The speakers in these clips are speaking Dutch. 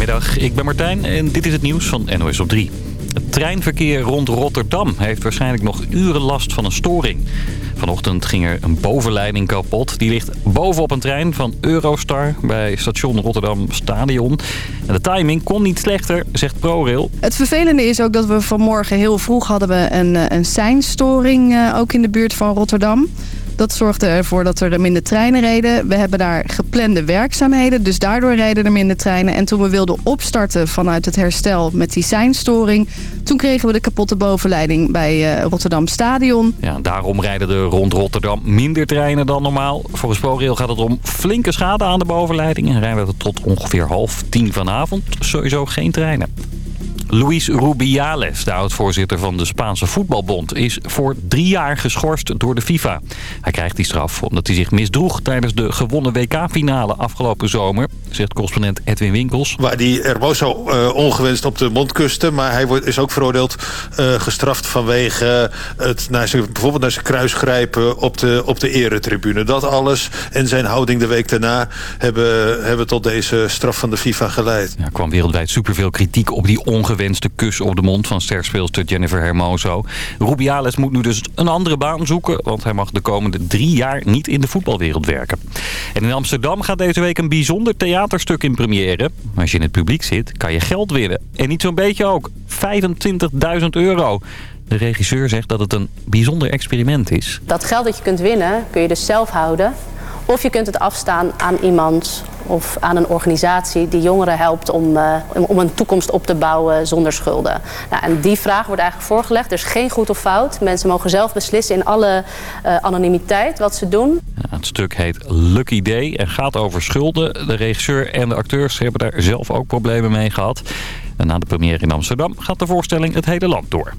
Goedemiddag, ik ben Martijn en dit is het nieuws van NOS op 3. Het treinverkeer rond Rotterdam heeft waarschijnlijk nog uren last van een storing. Vanochtend ging er een bovenleiding kapot. Die ligt bovenop een trein van Eurostar bij station Rotterdam Stadion. En de timing kon niet slechter, zegt ProRail. Het vervelende is ook dat we vanmorgen heel vroeg hadden we een, eh, een seinstoring uh, ook in de buurt van Rotterdam. Dat zorgde ervoor dat er minder treinen reden. We hebben daar geplande werkzaamheden, dus daardoor reden er minder treinen. En toen we wilden opstarten vanuit het herstel met die seinstoring... toen kregen we de kapotte bovenleiding bij uh, Rotterdam Stadion. Ja, daarom rijden er rond Rotterdam minder treinen dan normaal. Volgens ProRail gaat het om flinke schade aan de bovenleiding... en rijden we tot ongeveer half tien vanavond sowieso geen treinen. Luis Rubiales, de oud-voorzitter van de Spaanse voetbalbond... is voor drie jaar geschorst door de FIFA. Hij krijgt die straf omdat hij zich misdroeg... tijdens de gewonnen WK-finale afgelopen zomer... zegt correspondent Edwin Winkels. Waar die Hermoso uh, ongewenst op de mond kuste... maar hij wordt, is ook veroordeeld uh, gestraft vanwege het naar zijn, bijvoorbeeld naar zijn kruis grijpen... op de, op de eretribune. Dat alles en zijn houding de week daarna... hebben, hebben tot deze straf van de FIFA geleid. Er kwam wereldwijd superveel kritiek op die ongewenste gewenste kus op de mond van sterspeelster Jennifer Hermoso. Rubiales moet nu dus een andere baan zoeken, want hij mag de komende drie jaar niet in de voetbalwereld werken. En in Amsterdam gaat deze week een bijzonder theaterstuk in première. Als je in het publiek zit, kan je geld winnen. En niet zo'n beetje ook. 25.000 euro. De regisseur zegt dat het een bijzonder experiment is. Dat geld dat je kunt winnen, kun je dus zelf houden. Of je kunt het afstaan aan iemand of aan een organisatie die jongeren helpt om, uh, om een toekomst op te bouwen zonder schulden. Nou, en die vraag wordt eigenlijk voorgelegd. Er is geen goed of fout. Mensen mogen zelf beslissen in alle uh, anonimiteit wat ze doen. Het stuk heet Lucky Day en gaat over schulden. De regisseur en de acteurs hebben daar zelf ook problemen mee gehad. En na de première in Amsterdam gaat de voorstelling het hele land door.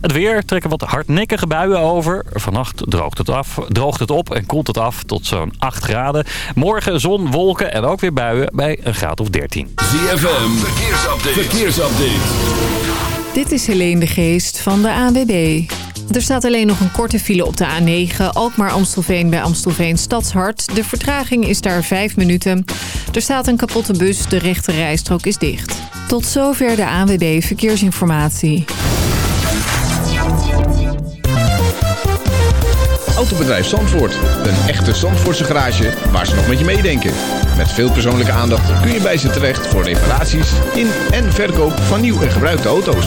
Het weer trekken wat hardnekkige buien over. Vannacht droogt het, af, droogt het op en koelt het af tot zo'n 8 graden. Morgen zon, wolken en ook weer buien bij een graad of 13. ZFM, verkeersupdate. verkeersupdate. Dit is Helene de Geest van de ANWB. Er staat alleen nog een korte file op de A9, Alkmaar-Amstelveen bij Amstelveen Stadshart. De vertraging is daar 5 minuten. Er staat een kapotte bus, de rechte rijstrook is dicht. Tot zover de ANWB Verkeersinformatie. Autobedrijf Zandvoort. Een echte Zandvoortse garage waar ze nog met je meedenken. Met veel persoonlijke aandacht kun je bij ze terecht voor reparaties in en verkoop van nieuw en gebruikte auto's.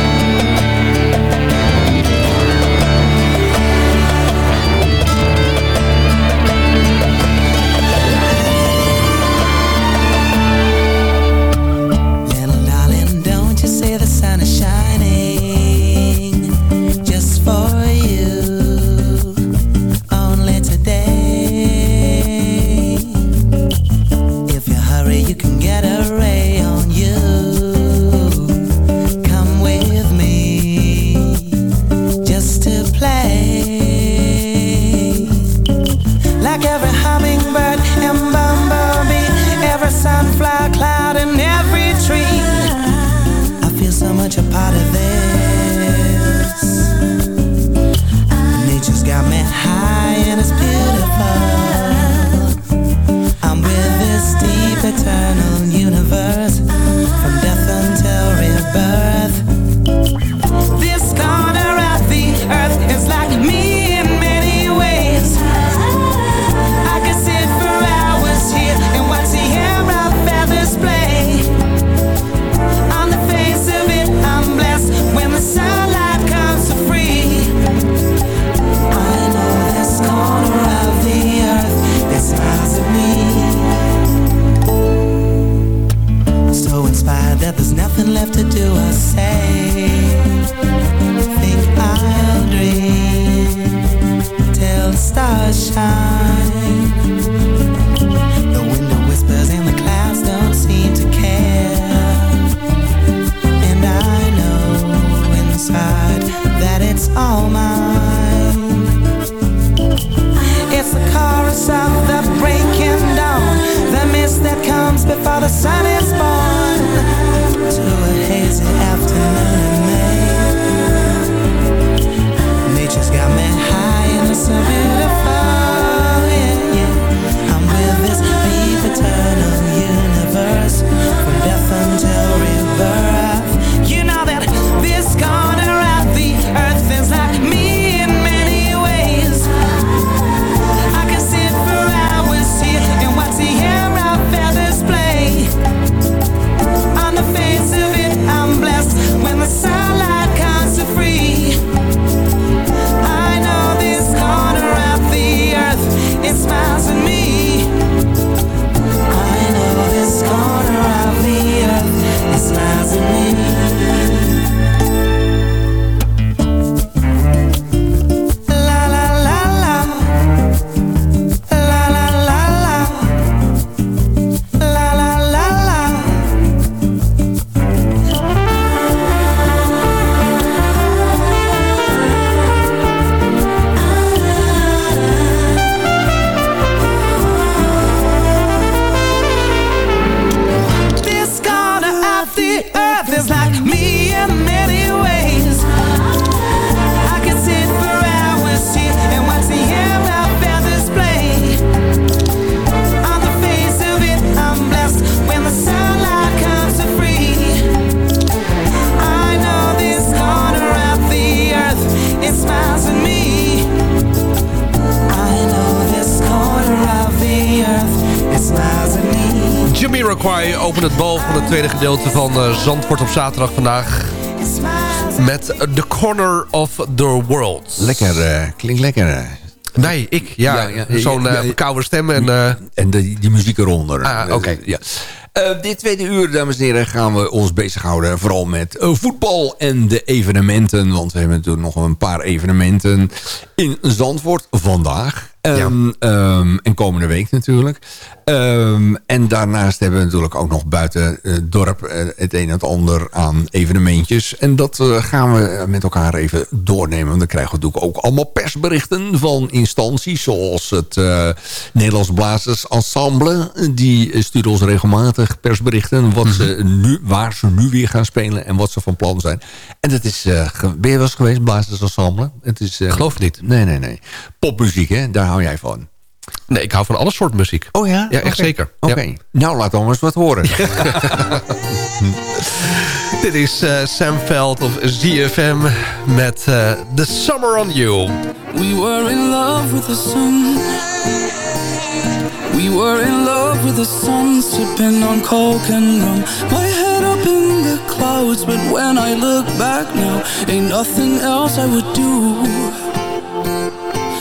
Gedeelte van eh, Zandvoort op zaterdag vandaag. Met The Corner of the World. Lekker, eh, klinkt lekker. eh. Nee, ik. Ja, Ja, ja, zo'n koude stem. En, En de, die muziek eronder. Ah, oké. Ja. Eh, dit tweede uur, dames en heren, gaan we ons bezighouden. Vooral met voetbal en de evenementen. Want we hebben natuurlijk nog een paar evenementen in Zandvoort vandaag. En, ehm, en komende week natuurlijk. Ehm, en daarnaast hebben we natuurlijk ook nog buiten het dorp eh, het een en het ander aan evenementjes. En dat eh, gaan we met elkaar even doornemen. Want dan krijgen we natuurlijk ook allemaal persberichten van instanties. Zoals het eh, Nederlands Blazers Ensemble. Die sturen ons regelmatig persberichten. Wat ze nu, waar ze nu weer gaan spelen en wat ze van plan zijn. En dat is... eh, ge- ben je wel eens geweest, Blazers Ensemble? Het is, eh, Geloof het niet. Nee, nee, nee. Popmuziek, hè? Daar hou jij van. nee, ik hou van alle soort muziek. Oh ja? Ja, echt zeker. Oké. Ja. Nou, laat dan eens wat horen. Dit is eh, Sam Veld of ZFM met eh, The Summer on You. We were in love with the sun. We were in love with the sun, sipping on coke and rum. My head up in the clouds, but when I look back now, ain't nothing else I would do.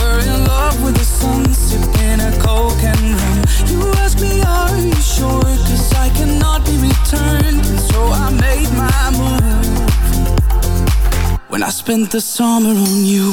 In love with the a coke and rum. You me, are you sure? Cause I cannot be returned, so I made my move when I spent the summer on you.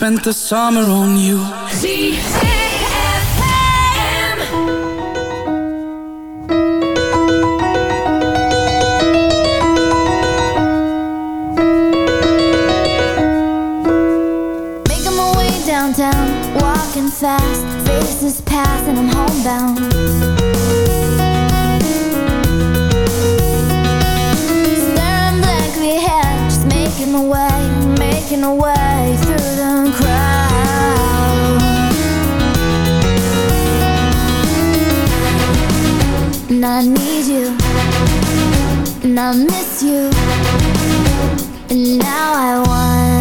Spent the summer on you. Making my way downtown, walking fast, faces pass and I'm homebound. I miss you, and now I wonder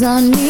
Cause I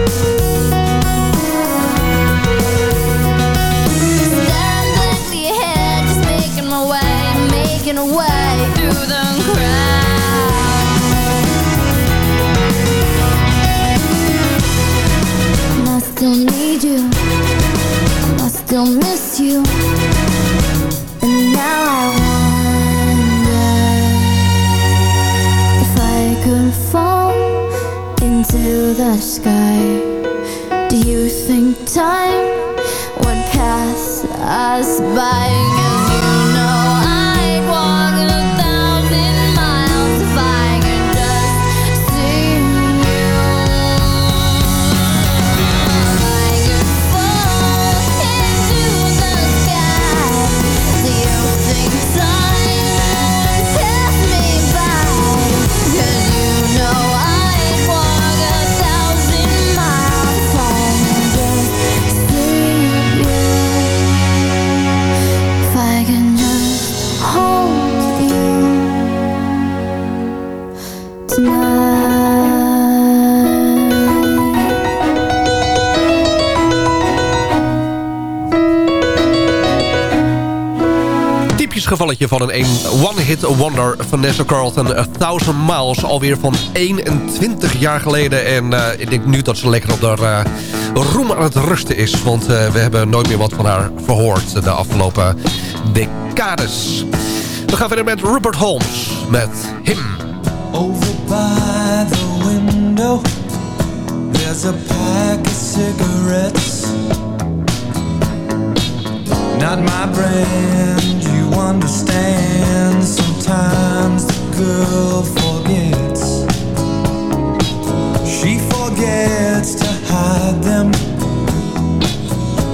goodbye. Gevalletje van een one-hit wonder Vanessa Carlton. A Thousand Miles, alweer van 21 jaar geleden. En eh, ik denk nu dat ze lekker op de uh, roem aan het rusten is. Want eh, we hebben nooit meer wat van haar verhoord de afgelopen decades. We gaan verder met Rupert Holmes, met Him. Over by the window, there's a pack of cigarettes. Not my brand, understand. Sometimes the girl forgets. She forgets to hide them.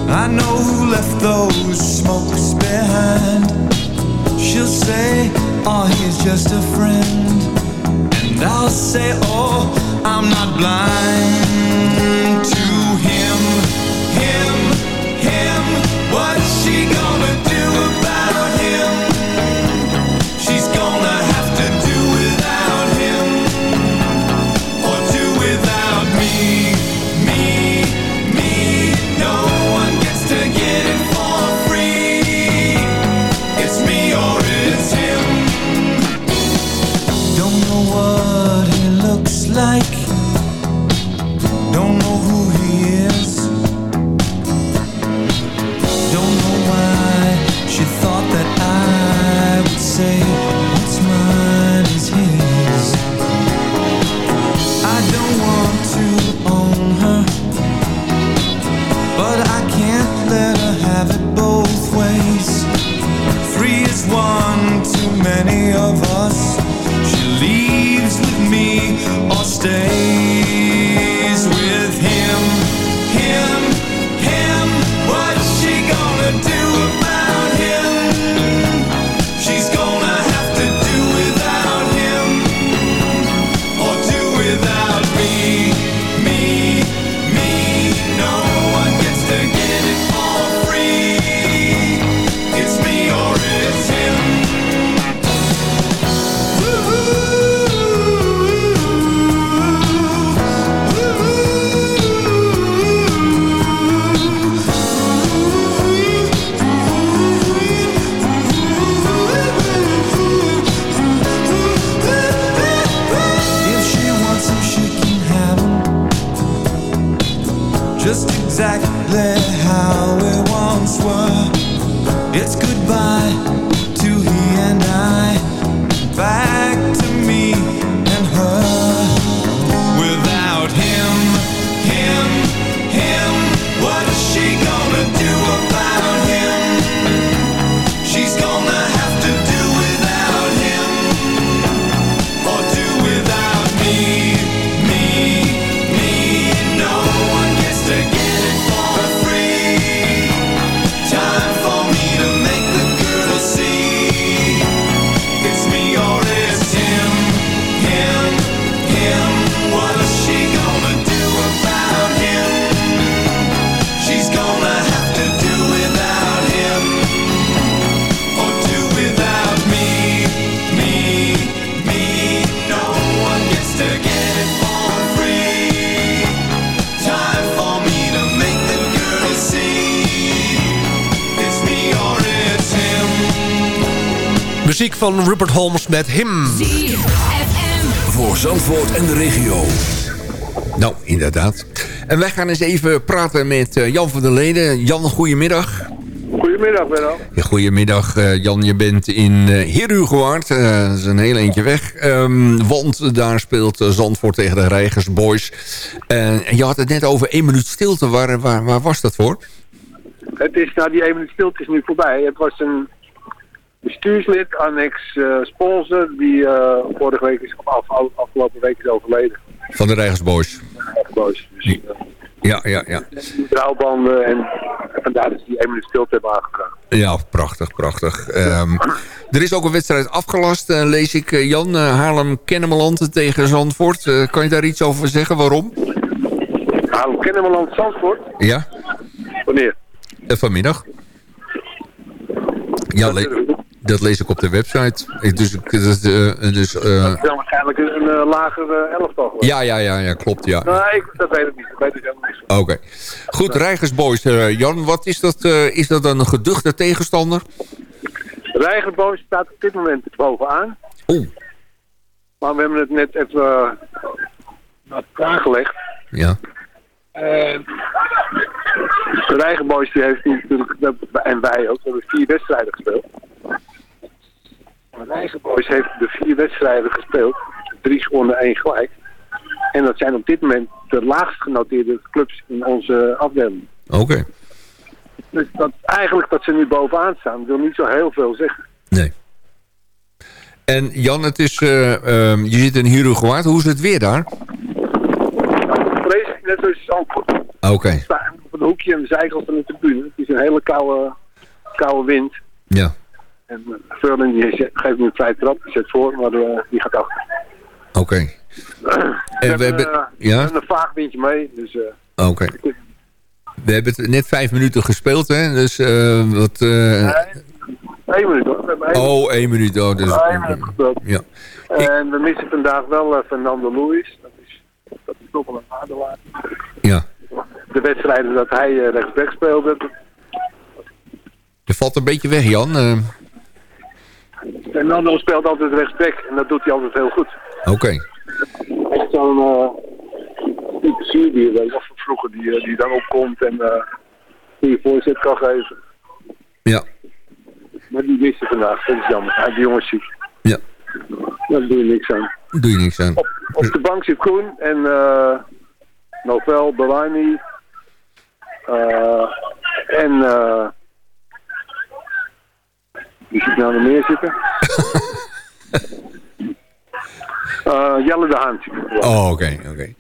I know who left those smokes behind. She'll say, oh, he's just a friend. And I'll say, oh, I'm not blind to him, him, him. What's she gonna Met Him. Voor Zandvoort en de regio. Nou, inderdaad. En wij gaan eens even praten met eh, Jan van der Leden. Jan, goedemiddag. Goedemiddag, Benno. Ja, goedemiddag, eh, Jan. Je bent in uh. Eh, dat is een heel eentje weg. Ehm, want daar speelt Zandvoort tegen de Reigers Boys. en je had het net over één minuut stilte. Waar, waar, waar was dat voor? Het is, nou die 1 minuut stilte is nu voorbij. Het was een bestuurslid, annex eh, sponsor, die eh, vorige week is, af, af- afgelopen week is overleden. Van de Reigers Boys. Boos. Dus, eh, Ja, ja, ja. trouwbanden en vandaar dat ze die 1 minuut stilte hebben aangebracht. Ja, prachtig, prachtig. Ehm, er is ook een wedstrijd afgelast, lees ik. Jan, eh, Haarlem-Kennemerland tegen Zandvoort. Kan je daar iets over zeggen? Waarom? Haarlem Kennemerland Zandvoort. Ja, Wanneer? vanmiddag. Ja, le- dat lees ik op de website. Ik, dus, ik- dus, eh, dus, eh, Dat is dan waarschijnlijk een, eh, lager eh, elftal. ja, ja, ja, ja, klopt, ja. Nee, ik, dat weet ik niet. Dat weet ik helemaal niet. Oké. Goed, Rijgersboys. Jan, wat is dat? is dat een geduchte tegenstander? Rijgerboos staat op dit moment bovenaan. Oeh. Maar we hebben het net even uh, wat aangelegd. Ja. En de Rijgenboys heeft natuurlijk, en wij ook, we hebben vier wedstrijden gespeeld. De Rijgenboys heeft de vier wedstrijden gespeeld, drie gewonnen, één gelijk. En dat zijn op dit moment de laagst genoteerde clubs in onze afdeling. Oké. Dus dat, eigenlijk dat ze nu bovenaan staan, wil niet zo heel veel zeggen. Nee. En Jan, het is, eh, ehm, je zit in Heerhugowaard. Hoe is het weer daar? Vreselijk net zoals Zandvoort. Oké. We staan op een hoekje aan de zijkant van de tribune. Het is een hele koude, koude wind. Ja. En uh, Verling die geeft nu een vrije trap, die zet voor, maar eh, die gaat achter. Oké. we En we hebben... eh, we Ja? hebben een vaag windje mee, dus eh, Oké. We hebben het net vijf minuten gespeeld, hè? Dus eh, wat... eh, één minuut hoor. Hebben één oh, één minuut. Oh, dus, één minuut gespeeld. ja. En we missen vandaag wel eh, Fernando Luis. Dat is, dat is toch wel een aardelaar. Ja. De wedstrijden dat hij eh, rechtsback speelde. Je valt een beetje weg, Jan. Eh, Fernando speelt altijd rechtsback en dat doet hij altijd heel goed. Oké. Echt zo'n uh, type Syrië, weet je van vroeger, die, eh, die dan opkomt en eh die voorzet kan geven. Ja. Maar die missen vandaag, dat is jammer. Hij die jongens ziek. Ja. Daar doe je niks aan. Doe je niks aan. Op de bank zit Koen en eh Novel, Belani eh en eh wie zit nou nog meer zitten? Eh, Jelle de Haan. Oh, oké. oké.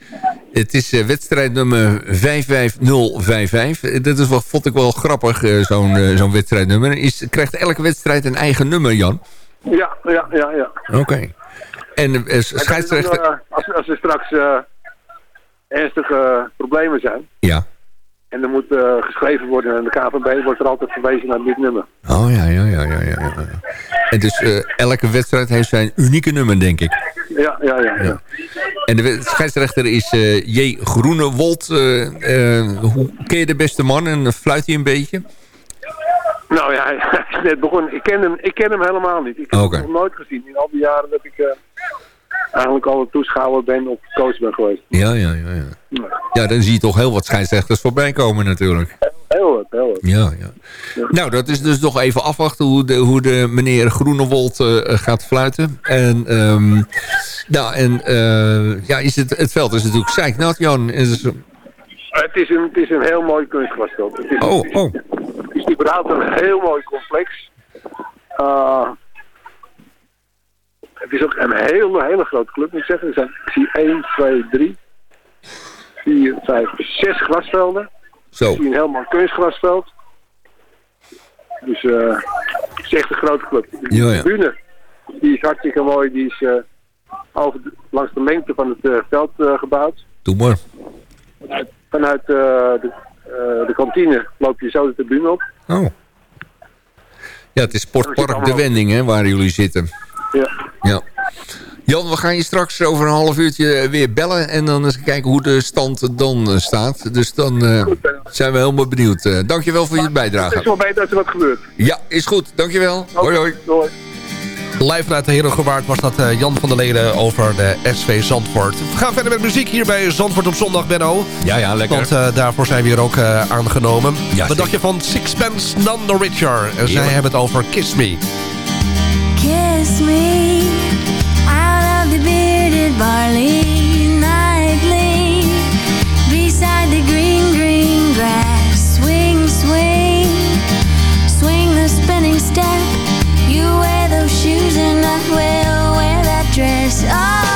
Het is eh, wedstrijd nummer 55055. Eh, Dat is wel, vond ik wel grappig, zo'n zo'n wedstrijdnummer. Is, krijgt elke wedstrijd een eigen nummer, Jan? Ja, ja, ja, ja. Oké. En En scheidsrechter... als, als er straks ernstige problemen zijn Ja. En er moet eh, geschreven worden aan de KVB, wordt er altijd verwezen naar dit nummer. Oh, ja, ja, ja, ja, ja. ja. En dus eh, elke wedstrijd heeft zijn unieke nummer, denk ik. Ja, ja, ja. ja. En de scheidsrechter is eh, J. Groenewold. Hoe ken je de beste man en fluit hij een beetje? Nou ja, hij is net begonnen. Ik ken hem, ik ken hem helemaal niet. Ik heb hem nog nooit gezien. In al die jaren dat ik, eigenlijk al een toeschouwer ben of coach ben geweest. Ja, ja, ja, ja. Ja, dan zie je toch heel wat scheidsrechters voorbij komen natuurlijk. Heel wat, heel wat. Ja, ja. Nou, dat is dus nog even afwachten hoe de, hoe de meneer Groenewold eh, gaat fluiten. En, ehm, nou, en eh, ja, is het, het veld is natuurlijk zeiknat, Jan. Is het, is een, het is een heel mooi kunstgrasveld. Het is, Oh, het is, oh. Het is een heel mooi complex. Eh, het is ook een hele, hele grote club, moet ik zeggen. Er zijn, ik zie 1, 2, 3, 4, 5, 6 grasvelden. Zo. Ik zie een heel mooi kunstgrasveld. Dus eh, het is echt een grote club. De Ja, ja. tribune, die is hartstikke mooi. Die is over de- langs de lengte van het eh, veld gebouwd. Doe maar. Vanuit, vanuit de, de kantine loop je zo de tribune op. Oh. Ja, het is Sportpark De Wending, hè, waar jullie zitten. Ja. Ja. Jan, we gaan je straks over een half uurtje weer bellen... en dan eens kijken hoe de stand dan eh, staat. Dus dan eh, zijn we helemaal benieuwd. Eh, dankjewel voor je Het is bijdrage. wel beter dat er wat gebeurt. Ja, is goed. Dankjewel. Hoi, hoi. Doei. Live vanuit de Herengewaard was dat eh, Jan van der Leden over de SV Zandvoort. We gaan verder met muziek hier bij Zandvoort op zondag, Benno. Ja, ja, lekker. Want eh, daarvoor zijn we hier ook eh, aangenomen. Ja, Wat dacht je van Sixpence None the Richer? En zij hebben het over Kiss Me. Me out of the bearded barley nightly beside the green, green grass. Swing, swing, swing the spinning step. You wear those shoes and wear that dress. Oh,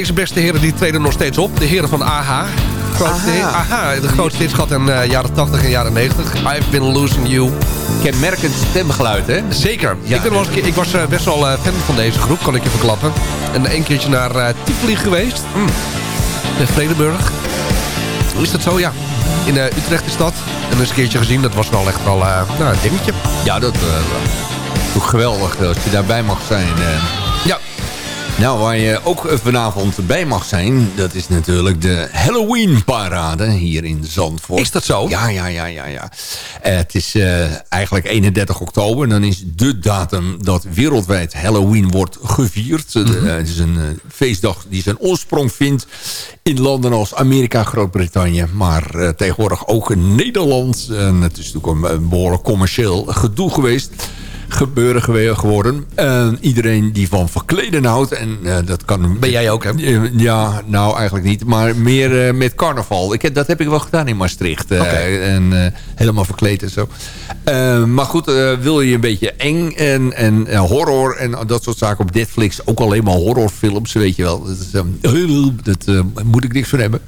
Deze beste heren die treden nog steeds op. De heren van AHA. Grootste hit- AHA, de grootste hits gehad in de jaren 80 en jaren 90. I've been losing you. Kenmerkend stemgeluid, hè? Zeker. Ja. ik, ben wel eens ik was eh, best wel eh, fan van deze groep, kan ik je verklappen. En een keertje naar eh Tivoli geweest. Hmm. In Vredenburg. Is dat zo? Ja. In Utrecht is dat. En eens een keertje gezien. Dat was wel echt wel nou, een dingetje. Ja, dat toch geweldig als je daarbij mag zijn. Nou, waar je ook vanavond bij mag zijn... dat is natuurlijk de Halloween-parade hier in Zandvoort. Is dat zo? Ja, ja, ja, ja. ja. Eh, het is eh, eigenlijk 31 oktober. Dan is de datum dat wereldwijd Halloween wordt gevierd. Eh, Mhm. het is een feestdag die zijn oorsprong vindt... in landen als Amerika, Groot-Brittannië... maar tegenwoordig ook in Nederland. En het is natuurlijk een, een behoorlijk commercieel gedoe geweest gebeuren gewe- geworden. En iedereen die van verkleden houdt. En eh, dat kan... Ben jij ook, hè? Ja, nou eigenlijk niet. Maar meer eh, met carnaval. Ik, heb- dat heb ik wel gedaan in Maastricht. eh. En helemaal verkleed en zo. Maar goed, wil je een beetje eng en, en horror en dat soort zaken op Netflix. Ook alleen maar horrorfilms, weet je wel. Dat, is, ehm, dat eh, moet ik niks van hebben.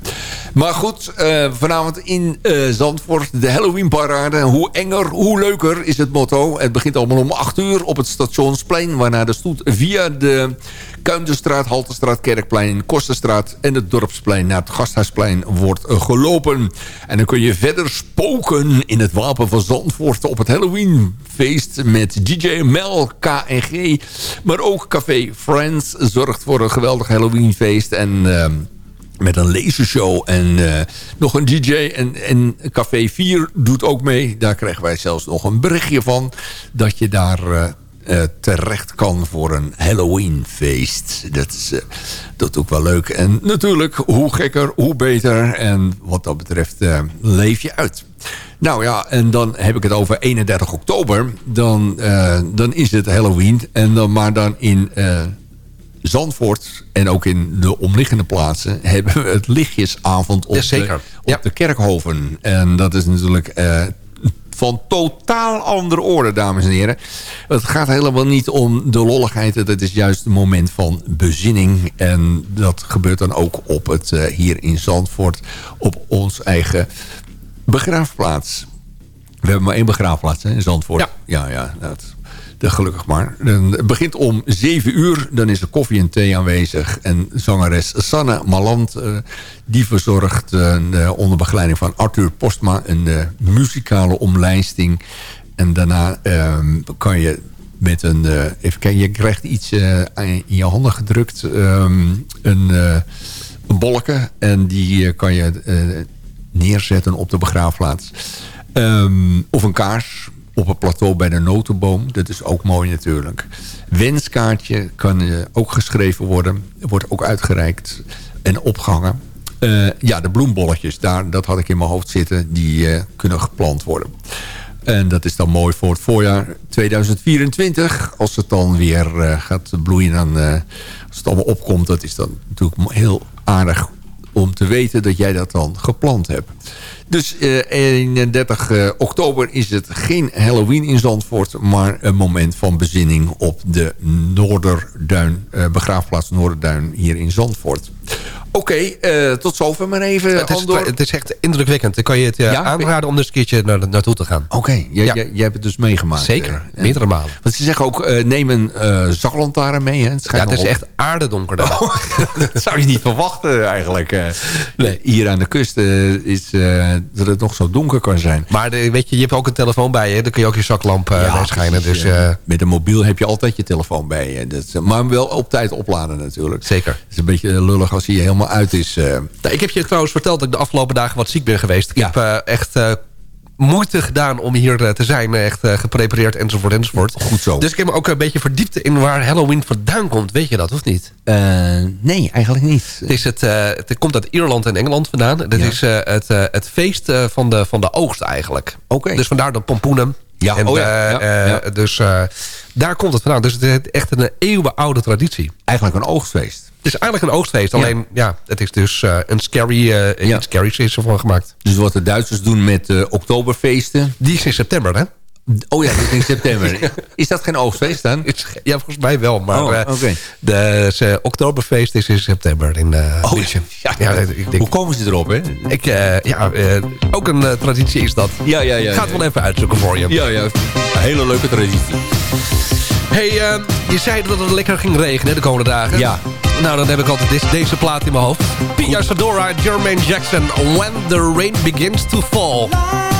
Maar goed, vanavond in Zandvoort de Halloween parade. Hoe enger, hoe leuker is het motto. Het begint allemaal om 8 uur op het stationsplein. Waarna de stoet via de Kuinderstraat, Haltestraat, Kerkplein, Kosterstraat en het Dorpsplein naar het Gasthuisplein wordt eh, gelopen. En dan kun je verder spoken in het Wapen van Zandvoort op het Halloweenfeest met DJ Mel, KNG. Maar ook Café Friends zorgt voor een geweldig Halloweenfeest. En... ehm, met een lasershow en eh, nog een DJ. En, Café 4 doet ook mee. Daar krijgen wij zelfs nog een berichtje van. Dat je daar eh, eh, terecht kan voor een Halloween-feest. Dat is, dat ook wel leuk. En natuurlijk, hoe gekker, hoe beter. En wat dat betreft leef je uit. Nou ja, en dan heb ik het over 31 oktober. Dan, dan is het Halloween. En dan, maar dan in... Zandvoort en ook in de omliggende plaatsen... hebben we het lichtjesavond op, de, op de Kerkhoven. En dat is natuurlijk eh, van totaal andere orde, dames en heren. Het gaat helemaal niet om de lolligheid. Het is juist een moment van bezinning. En dat gebeurt dan ook op het, eh, hier in Zandvoort... op ons eigen begraafplaats. We hebben maar één begraafplaats hè, in Zandvoort. Ja, ja, ja dat gelukkig maar. Het begint om 7 uur. Dan is er koffie en thee aanwezig. En zangeres Sanne Maland... eh, die verzorgt eh, onder begeleiding van Arthur Postma... een eh, muzikale omlijsting. En daarna ehm, kan je met een... eh, even kijken, je krijgt iets eh, in je handen gedrukt. ehm, een, eh, een bolken. En die eh, kan je eh, neerzetten op de begraafplaats. Ehm, of een kaars op het plateau bij de notenboom. Dat is ook mooi natuurlijk. Wenskaartje kan eh, ook geschreven worden. Wordt ook uitgereikt en opgehangen. Eh, ja, de bloembolletjes, daar, dat had ik in mijn hoofd zitten. Die eh, kunnen geplant worden. En dat is dan mooi voor het voorjaar 2024. Als het dan weer gaat bloeien, dan, als het allemaal opkomt... dat is dan natuurlijk heel aardig om te weten dat jij dat dan geplant hebt. Dus eh, 31 eh, oktober is het geen Halloween in Zandvoort... maar een moment van bezinning op de Noorderduin, eh, begraafplaats Noorderduin hier in Zandvoort. Oké, eh, tot zover maar even, Het is, Andor. het is echt indrukwekkend. Dan kan je het eh, Ja? aanraden om er eens een keertje naar, naartoe te gaan. Oké, jij, Ja. jij, jij hebt het dus meegemaakt. Zeker, eh. meerdere malen. Want ze zeggen ook, eh, neem een zaklantaarn mee. Hè? Het, Ja, schijnt het is echt aardedonker daar. dat zou je niet verwachten eigenlijk. eh. nee, hier aan de kust is eh, dat het nog zo donker kan zijn. Maar de- weet je, je hebt ook een telefoon bij je. Dan kun je ook je zaklamp eh Ja, bij schijnen. Dus met een mobiel heb je altijd je telefoon bij je. Dat, maar wel op tijd opladen natuurlijk. zeker. Het is een beetje lullig als hij helemaal uit is. eh. Nou, ik heb je trouwens verteld dat ik de afgelopen dagen wat ziek ben geweest. Ik Ja. heb eh, echt eh, moeite gedaan om hier te zijn. Echt geprepareerd enzovoort enzovoort. Goed zo. Dus ik heb me ook een beetje verdiept in waar Halloween vandaan komt. Weet je dat of niet? Nee, eigenlijk niet. Het, is het, het komt uit Ierland en Engeland vandaan. Dat Ja. is het, het feest van, de, van de oogst eigenlijk. Oké. Dus vandaar de pompoenen. Ja, En, oh ja, ja, ja. Dus daar komt het vandaan. Dus het is echt een eeuwenoude traditie. Eigenlijk een oogstfeest. Het is eigenlijk een oogstfeest. Alleen, ja, het is dus eh, een scary, eh Ja. iets scary's is ervan gemaakt. Dus wat de Duitsers doen met eh, oktoberfeesten. Die is in september, hè? Oh ja, dat is in september. Is dat geen oogstfeest dan? Ja, volgens mij wel. Maar Oh, de Oktoberfeest is in september in Oh, München. ja, ik denk, Hoe komen ze erop, hè? ik, ja, ook een traditie is dat. Ja, ja, ja. Ik ga het wel even uitzoeken voor je. Ja, ja. Een hele leuke traditie. Hey, eh, je zei dat het lekker ging regenen de komende dagen. Ja. Nou, dan heb ik altijd deze, deze plaat in mijn hoofd. Pia Sadora Jermaine Jackson. When the rain begins to fall.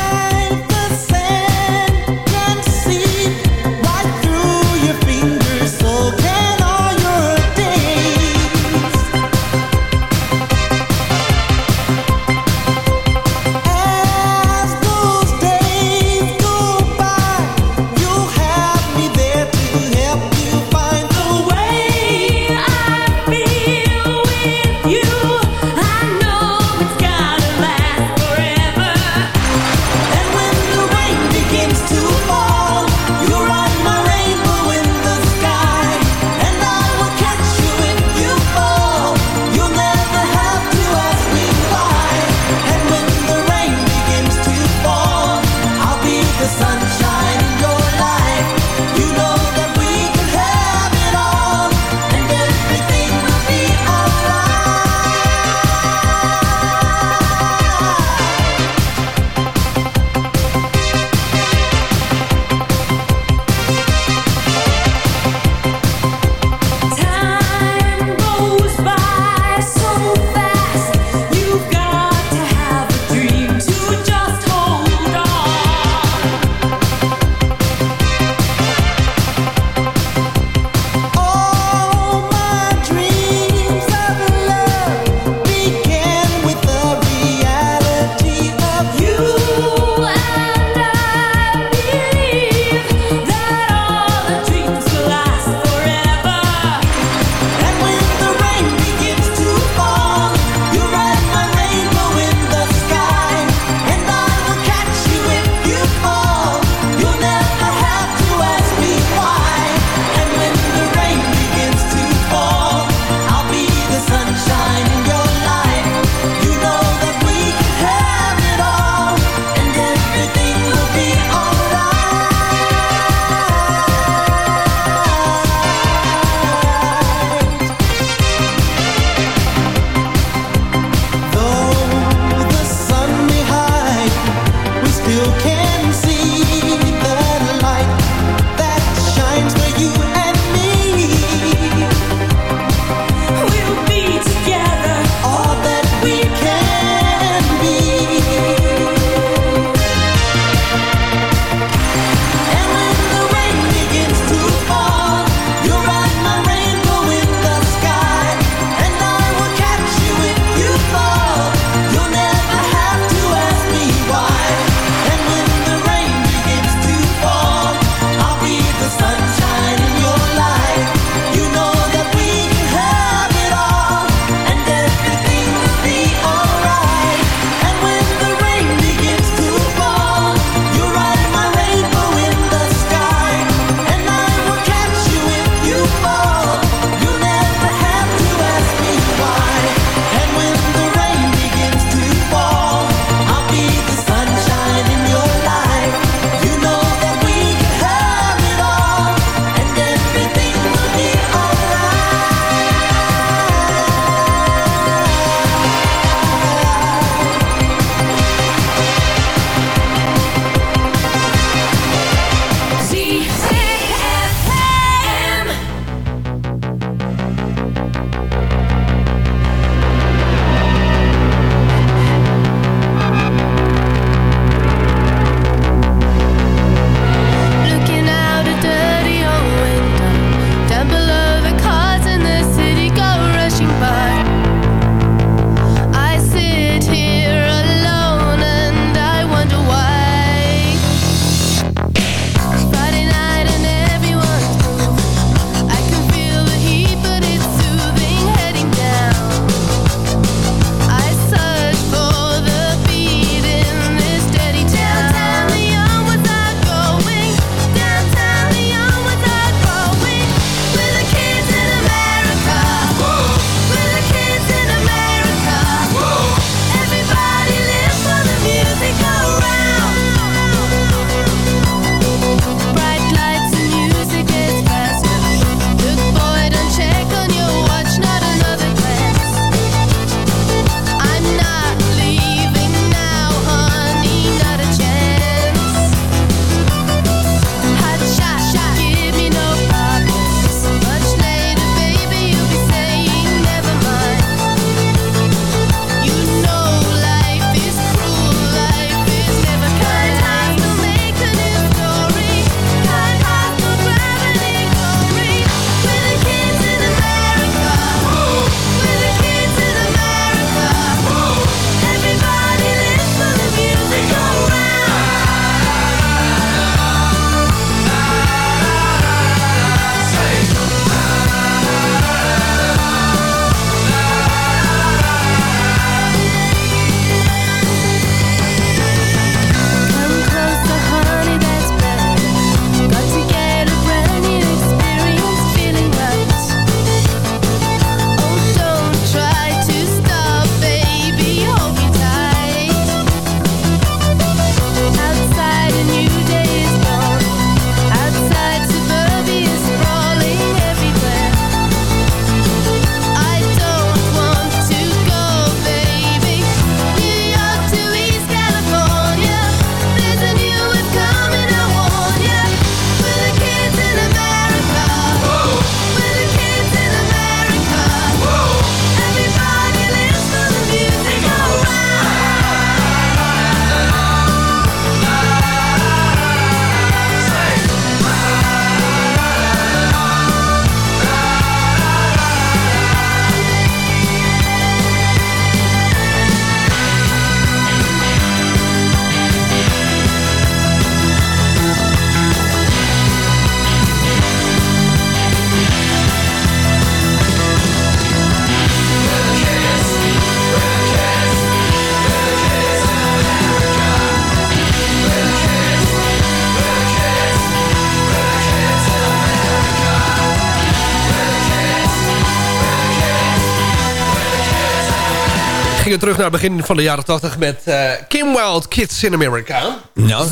Gingen terug naar het begin van de jaren 80 met eh, Kim Wild Kids in America. Nou,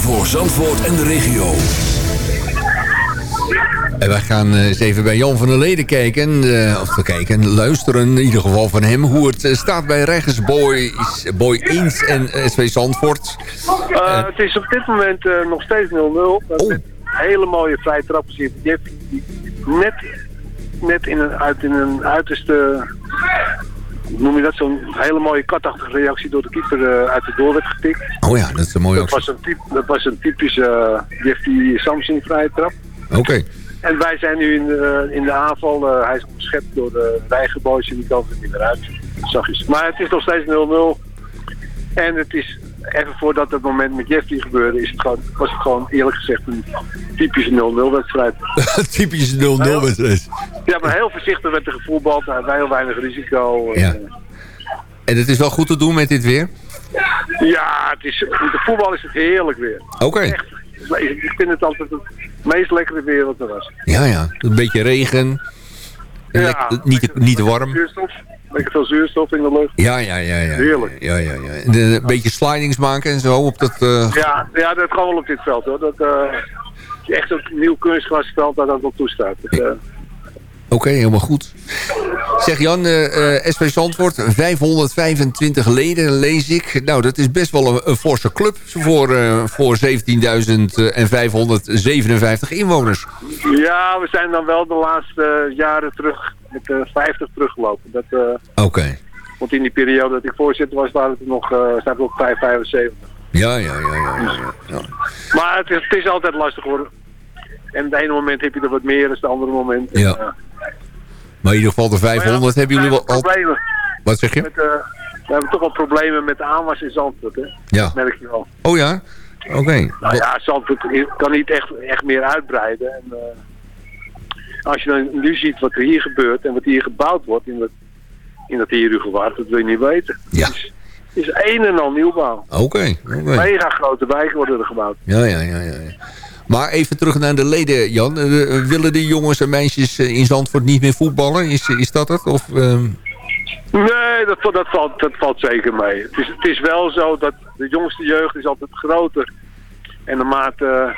Voor Zandvoort en de regio. En wij gaan eh, eens even bij Jan van der Leden kijken. eh, of kijken, luisteren in ieder geval van hem. Hoe het staat bij Regens Boys, Boy Eens en SV Zandvoort. Eh, het is op dit moment eh, nog steeds 0-0. Oh. Hele mooie vrije trappen zit. Jeff net, net in een, uit, in een uiterste... Noem je dat? Zo'n hele mooie katachtige reactie door de keeper eh, uit de door werd getikt. Oh ja, dat is een mooie Dat actie. was een, typ, dat was een typische uh, Jeffy Samson vrije trap. Oké. En wij zijn nu in de, in de aanval. eh, hij is onderschept door de en die komen er niet meer uit. Zachtjes. Maar het is nog steeds 0-0. En het is, even voordat het moment met Jeffrey gebeurde, is het gewoon, was het gewoon eerlijk gezegd een typische 0-0 wedstrijd. Typische 0-0 wedstrijd. Ja, maar heel voorzichtig werd er gevoetbald. Nou, heel weinig risico. Ja. En het is wel goed te doen met dit weer? ja, het is, met de voetbal is het heerlijk weer. Oké. Ik vind het altijd het meest lekkere weer wat er was. Ja, ja. Een beetje regen. Ja, Lek- niet, te, niet warm. Zuurstof. Lekker veel zuurstof in de lucht. Ja, ja, ja. ja. Heerlijk. Ja, ja, ja. En, Een beetje slidings maken en zo op dat... eh, Ja, ja, dat kan wel op dit veld hoor. Dat is echt een nieuw kunstgrasveld dat dat wel toestaat. Dus, Oké, helemaal goed. Zeg Jan, SV Zandvoort, 525 leden lees ik. Nou, dat is best wel een, een forse club voor, voor 17.557 inwoners. ja, we zijn dan wel de laatste jaren terug met de 50 teruggelopen. Dat, eh, Oké. want in die periode dat ik voorzitter was, waren het nog, uh, staat op 575. Ja, ja, ja, ja. ja, ja. Maar het is, het is altijd lastig hoor. En het ene moment heb je er wat meer dan het andere moment. Ja. En, eh, Maar in ieder geval de 500 maar ja, hebben jullie we wel al... Problemen Wat zeg je? met, eh, we hebben toch wel problemen met de aanwas in Zandvoort, hè? Ja. Dat merk je wel. Oh ja? Oké. Nou ja, Zandvoort kan niet echt, echt meer uitbreiden. En, eh, als je dan nu ziet wat er hier gebeurt en wat hier gebouwd wordt in dat, in dat Herugewaard, dat wil je niet weten. Ja. Het is, een en al nieuwbouw. Oké. Mega grote wijken worden er gebouwd. Ja, ja, ja, ja. Maar even terug naar de leden, Jan. Eh, willen de jongens en meisjes eh, in Zandvoort niet meer voetballen? Is, is dat het? Of, ehm, Nee, dat, dat, valt, dat valt zeker mee. Het is, het is wel zo dat de jongste jeugd is altijd groter. En naarmate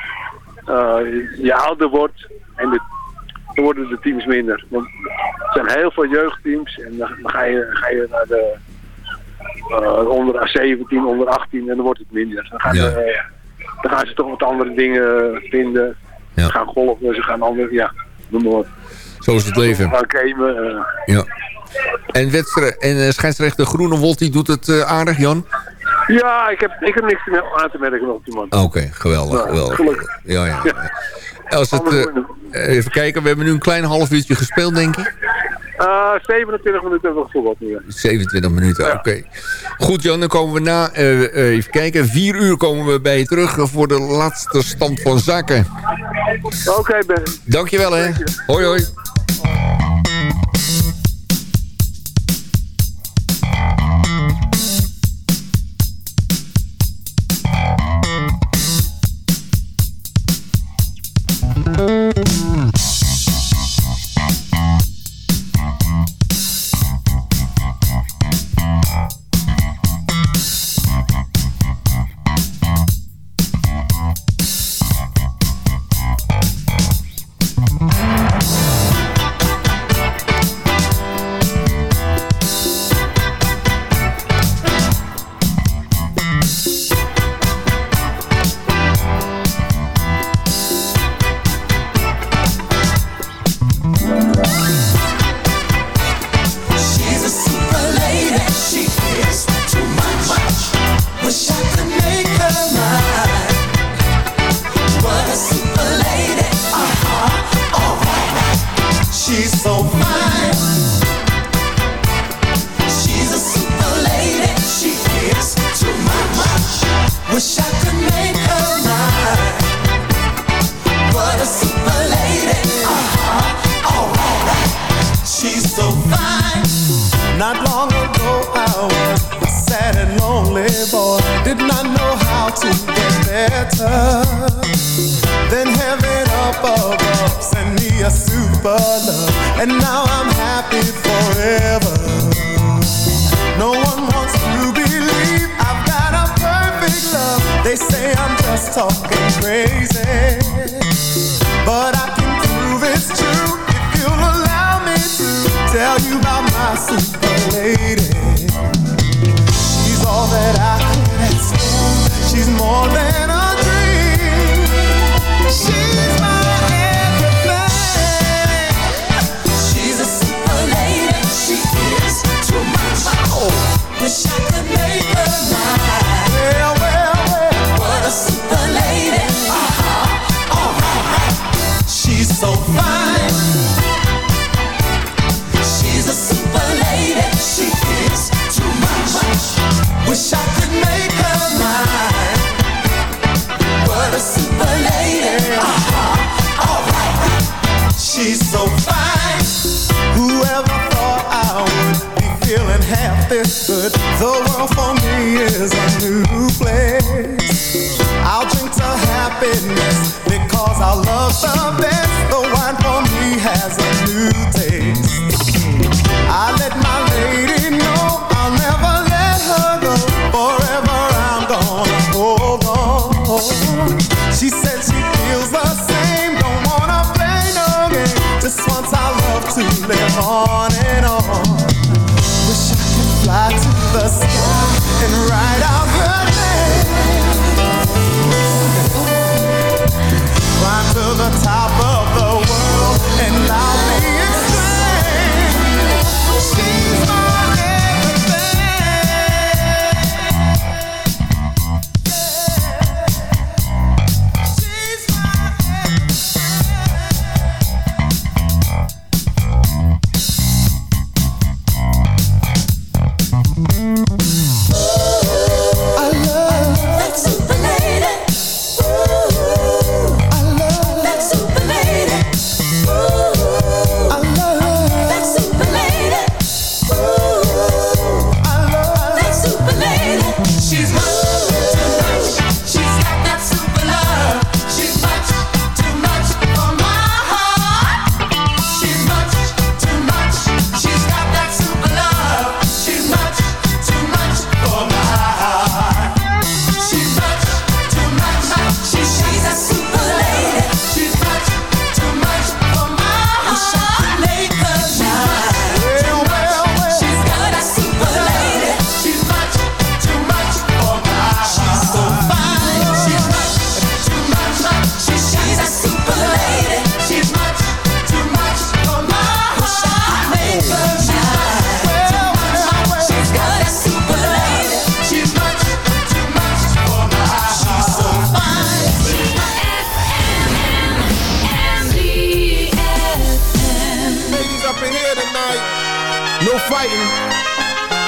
eh, je ouder wordt, en de, dan worden de teams minder. Want er zijn heel veel jeugdteams en dan, ga, je, ga je naar de eh, onder 17, onder 18 en dan wordt het minder. Dan gaan, Ja. ze, dan gaan ze toch wat andere dingen vinden. Ja. Ze gaan golfen, ze gaan andere, ja, noem maar zo is het leven. Ze gaan gamen. eh. Ja. En, wedstrijd, en uh, scheidsrechter Groenewold die doet het eh, aardig, Jan? Ja, ik heb, ik heb niks meer aan te merken op die man. Oké, geweldig. Ja, geweldig. gelukkig. Ja, ja. Als het, eh, even kijken, we hebben nu een klein half uurtje gespeeld, denk ik. Uh, 27 minuten hebben we gevoetbald nu. 27 minuten, oké. Goed Jan, dan komen we na, uh, even kijken, vier uur komen we bij je terug voor de laatste stand van zaken. Oké okay, Ben. Dankjewel hè. Hoi hoi. Talking crazy. But I can prove it's true if you'll allow me to tell you about my super lady. The best. Wine for me has a new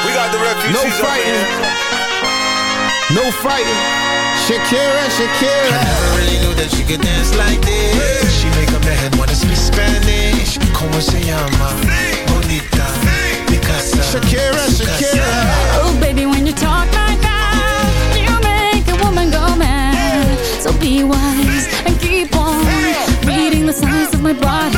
We got the refugees No fighting. No fighting. Shakira, Shakira. I never really knew that she could dance like this. She make a man wanna speak Spanish. Como se llama? Bonita. Picasa. Shakira, Shakira. Oh, baby, when you talk like that, you make a woman go mad. So be wise and keep on reading the signs of my body.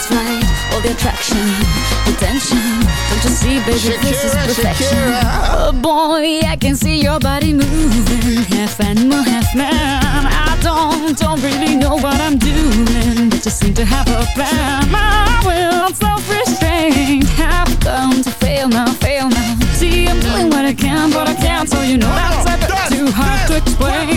it's right. All the attraction, the tension. Don't you see, baby, this is perfection. Shakira. Oh boy, I can see your body moving, half animal, half man. I don't, don't really know what I'm doing, but you seem to have a plan. My will, self-restraint, have come to fail now, fail now. See, I'm doing what I can, but I can't, so you know that's a bit too hard to explain.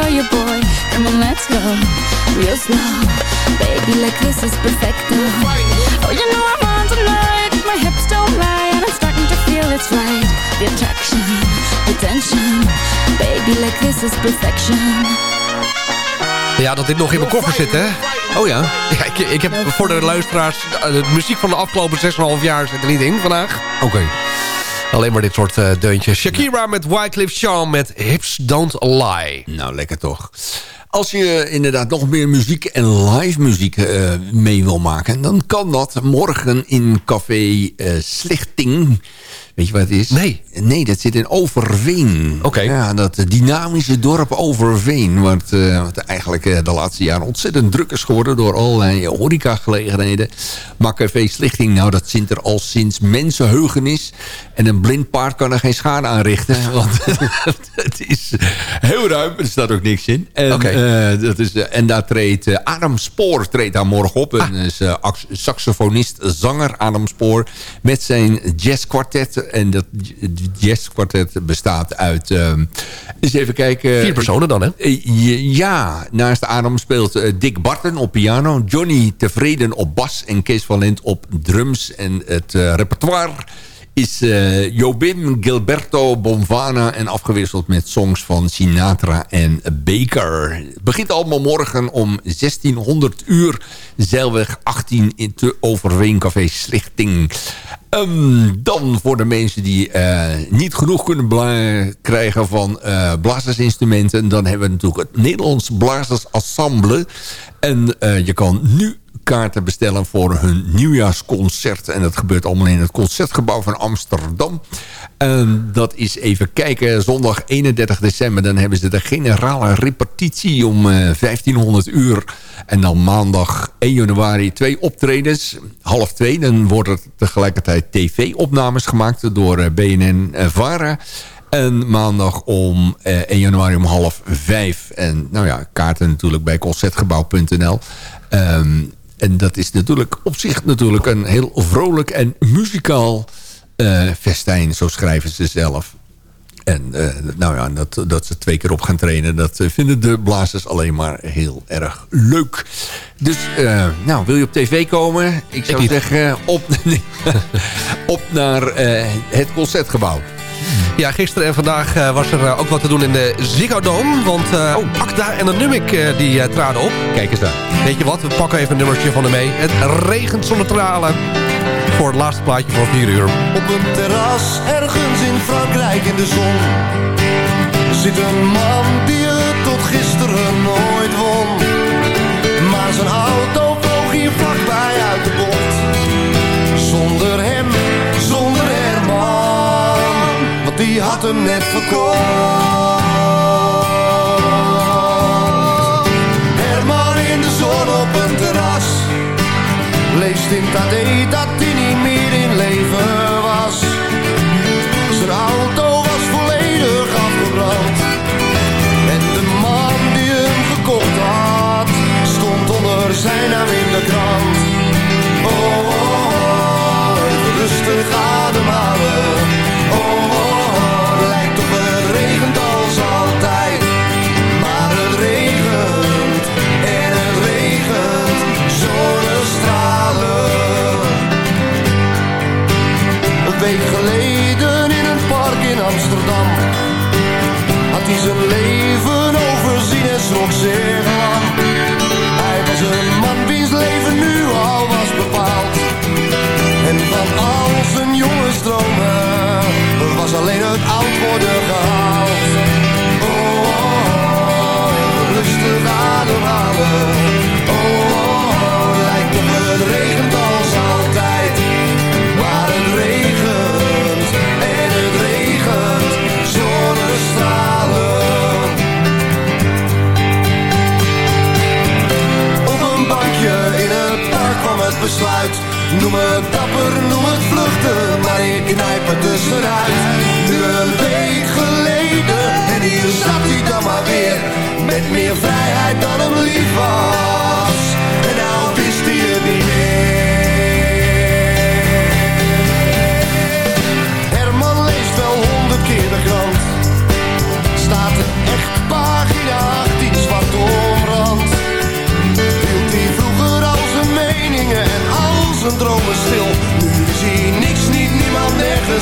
starting to feel you, boy. Come on, let's go, real slow. Baby, like this is perfect. Oh, you know I'm on tonight, my hips don't lie, and I'm starting to feel it's right. The attraction, the tension. Baby, like this is perfection. Ja, dat dit nog in mijn koffer zit, hè? Oh ja? Ja, ik, ik heb voor de luisteraars... eh, De muziek van de afgelopen 6,5 jaar zit er niet in vandaag. Oké. Alleen maar dit soort eh, deuntjes. Shakira met Wycliffe Jean met Hips Don't Lie. Nou, lekker toch. Als je inderdaad nog meer muziek en live muziek eh, mee wil maken... dan kan dat morgen in Café eh, Slichting. Weet je wat het is? Nee. Nee, dat zit in Overveen. Oké. Ja, dat dynamische dorp Overveen. Wat, eh, wat eigenlijk eh, de laatste jaren ontzettend druk is geworden... door allerlei horecagelegenheden. Maar Café Slichting, nou, dat zit er al sinds mensenheugenis. En een blind paard kan er geen schade aanrichten. Want het is heel ruim. Er staat ook niks in. En, Oké. eh, dat is, eh, en daar treedt eh, Adam Spoor treedt daar morgen op. Een is, eh, ax- saxofonist, zanger Adam Spoor. Met zijn jazzkwartet. En dat jazzkwartet bestaat uit... eh, eens even kijken. Vier personen dan, hè? Eh, Ja, naast Adam speelt eh, Dick Barton op piano... Johnny Tevreden op bas en Kees Valent op drums. En het eh, repertoire is eh, Jobim, Gilberto, Bonvana... en afgewisseld met songs van Sinatra en Baker. Het begint allemaal morgen om 1600 uur... Zeilweg 18 in te Overveen Café Slichting. Ehm, dan voor de mensen die eh, niet genoeg kunnen krijgen van eh, blazersinstrumenten... dan hebben we natuurlijk het Nederlands Blazersensemble. En je kan nu kaarten bestellen voor hun nieuwjaarsconcert. En dat gebeurt allemaal in het Concertgebouw van Amsterdam. En dat is even kijken, zondag 31 december... dan hebben ze de generale repetitie om eh, 1500 uur. En dan maandag 1 januari twee optredens. Half twee, dan worden er tegelijkertijd tv-opnames gemaakt... door eh, BNN eh. En maandag om eh, 1 januari om half vijf. En nou ja, kaarten natuurlijk bij concertgebouw.nl. Ehm, en dat is natuurlijk op zich natuurlijk een heel vrolijk en muzikaal eh, festijn. Zo schrijven ze zelf. En eh, nou ja, dat, dat ze twee keer op gaan trainen... dat eh, vinden de blazers alleen maar heel erg leuk. Dus, nou, wil je op tv komen? Ik zou zeggen, op, op naar het Concertgebouw. Ja, gisteren en vandaag eh, was er eh, ook wat te doen in de Ziggo Dome. Want eh Akda en de Numik eh, die eh, traden op. Kijk eens daar. Weet je wat, we pakken even een nummertje van hem mee. Het regent zonder tralen. Voor het laatste plaatje voor 4 uur. Op een terras ergens in Frankrijk in de zon Zit een man die het tot gisteren nooit won Maar zijn auto vloog hier vlakbij uit de die had hem net verkocht. Herman in de zon op een terras. Leest in Tadé dat hij niet meer in leven was. Zijn auto was volledig afgebrand. En de man die hem gekocht had Stond onder zijn naam in de krant She's a knijpen tussenuit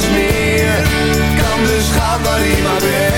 meer. Kan dus gaan waar hij maar weer